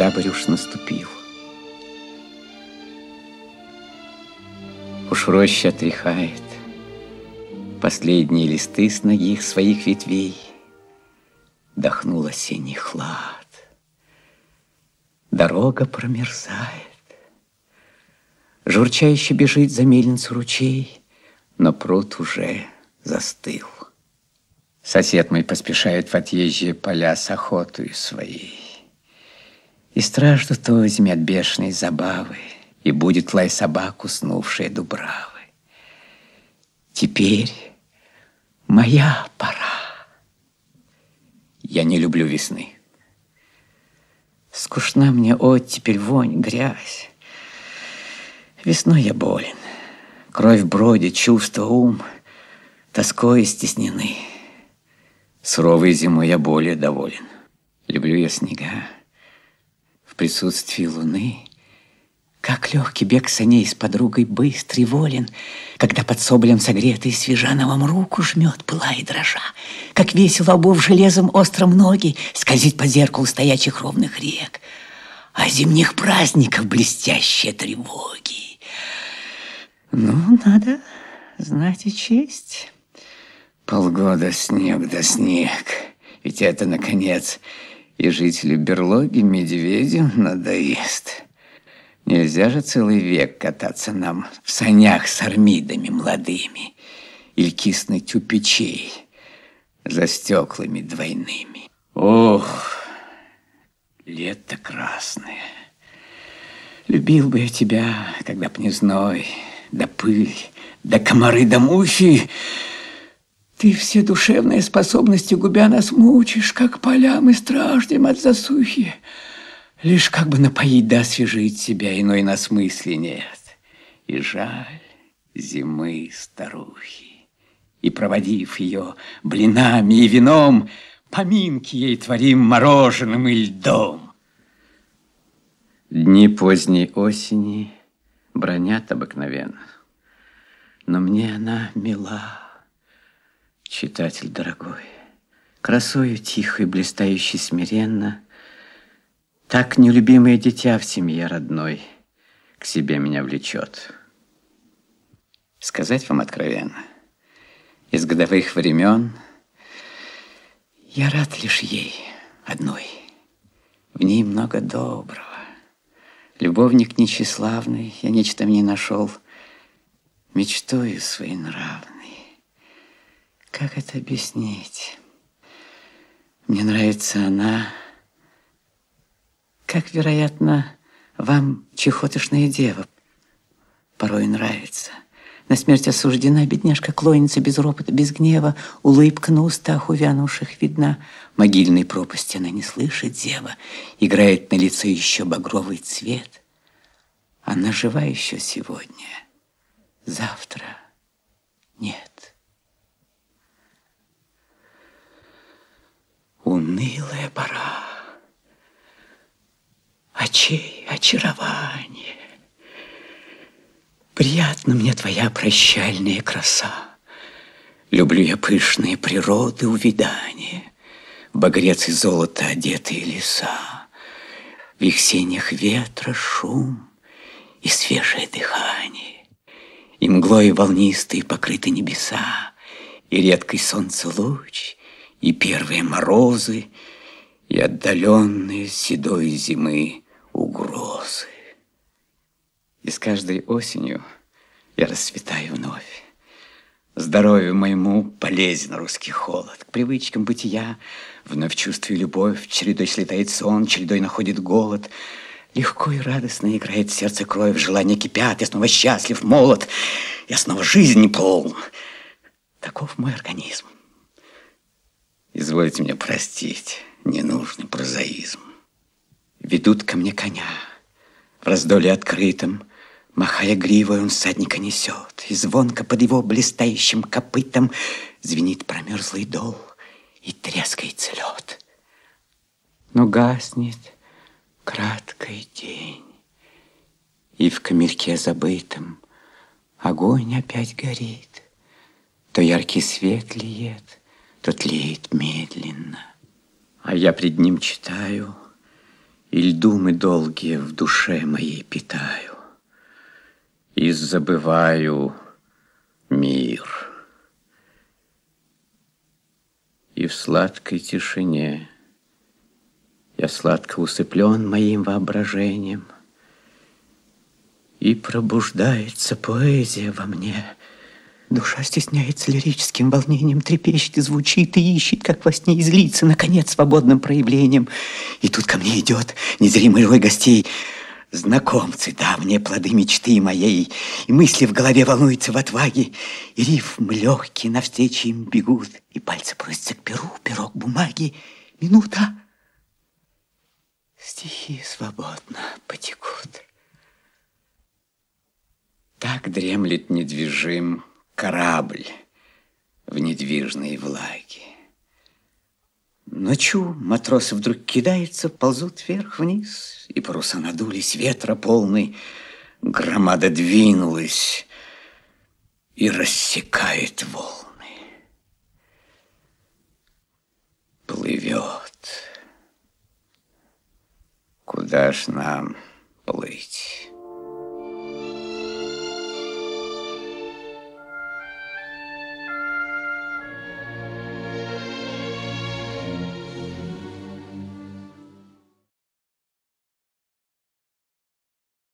Октябрь уж наступил. Уж роща отряхает Последние листы с ногих своих ветвей. Дохнул осенний хлад. Дорога промерзает. Журчающе бежит за мельницу ручей, Но пруд уже застыл. Сосед мой поспешает в отъезжие поля с охотой своей. И страждут озими от бешеной забавы, И будет лай собак, уснувшая дубравы. Теперь моя пора. Я не люблю весны. Скучна мне оттепель, вонь, грязь. Весной я болен. Кровь бродит, чувство, ум тоской стеснены. Суровой зимой я более доволен. Люблю я снега. В присутствии луны как легкий бег саней с подругой быстрый волен, Когда под соболем согретый свежа на вам руку жмет, пылая дрожа. Как весело обув железом остром ноги Скользить по зеркалу стоячих ровных рек. А зимних праздников блестящие тревоги. Ну, надо знать и честь. Полгода снег да снег. Ведь это, наконец, и жителю берлоги медведю надоест. Нельзя же целый век кататься нам в санях с армидами молодыми или киснуть у печей за стеклами двойными. Ох, лето красное. Любил бы я тебя, когда б не зной, да пыль, да комары, да мухи. Ты все душевные способности губя нас мучишь, как поля мы страждем от засухи. Лишь как бы напоить да освежить себя, иной нас мысли нет. И жаль зимы старухи. И проводив ее блинами и вином, Поминки ей творим мороженым и льдом. Дни поздней осени бронят обыкновенно, Но мне она мила, читатель дорогой, Красою тихой, блистающей смиренно — так нелюбимое дитя в семье родной к себе меня влечет. Сказать вам откровенно, из годовых времен я рад лишь ей одной. В ней много доброго. Любовник нечиславный, я нечто в ней нашел, мечтою своей нравной. Как это объяснить? Мне нравится она, как, вероятно, вам чехотошная дева порой нравится. На смерть осуждена бедняжка клонится без ропота, без гнева, улыбка на устах увянувших видна. Могильной пропасти она не слышит дева, играет на лицо еще багровый цвет. Она жива еще сегодня, завтра нет. Унылая пора очей очарование. Приятна мне твоя прощальная краса. Люблю я пышные природы увидания, Багрец и золото одетые леса, В их сенях ветра шум и свежее дыхание, И мглой волнистые покрыты небеса, И редкий солнце луч, и первые морозы, И отдаленные седой зимы угрозы. И с каждой осенью я расцветаю вновь. Здоровью моему полезен русский холод. К привычкам бытия вновь чувствую любовь, чередой слетает сон, чередой находит голод. Легко и радостно играет сердце кровь, желания кипят, я снова счастлив, молод, я снова жизнь не полн. Таков мой организм. Извольте меня простить, ненужный прозаизм. Ведут ко мне коня. В раздоле открытом, махая гривой, он садника несет. И звонко под его блистающим копытом звенит промерзлый дол и трескается лед. Но гаснет краткий день, и в камельке забытом огонь опять горит. То яркий свет лиет, то тлеет медленно. А я пред ним читаю — И думы долгие в душе моей питаю, И забываю мир. И в сладкой тишине Я сладко усыплен моим воображением, И пробуждается поэзия во мне — Душа стесняется лирическим волнением, трепещет и звучит, и ищет, как во сне излиться, наконец, свободным проявлением. И тут ко мне идет незримый рой гостей, знакомцы, давние плоды мечты моей, и мысли в голове волнуются в отваге, и рифм легкие навстречу им бегут, и пальцы просятся к перу, пирог бумаги. Минута. Стихи свободно потекут. Так дремлет недвижим корабль в недвижной влаге. Ночью матросы вдруг кидаются, ползут вверх-вниз, и паруса надулись, ветра полный, громада двинулась и рассекает волны. Плывет. Куда ж нам плыть?